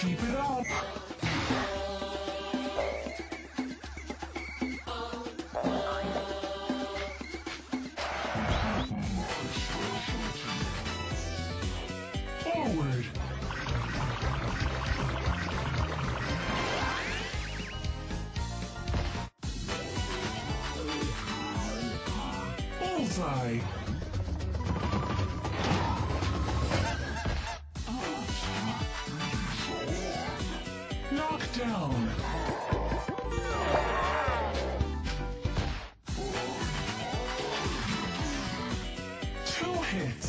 Keep it up. Forward. Bullseye. Knockdown! Two hits!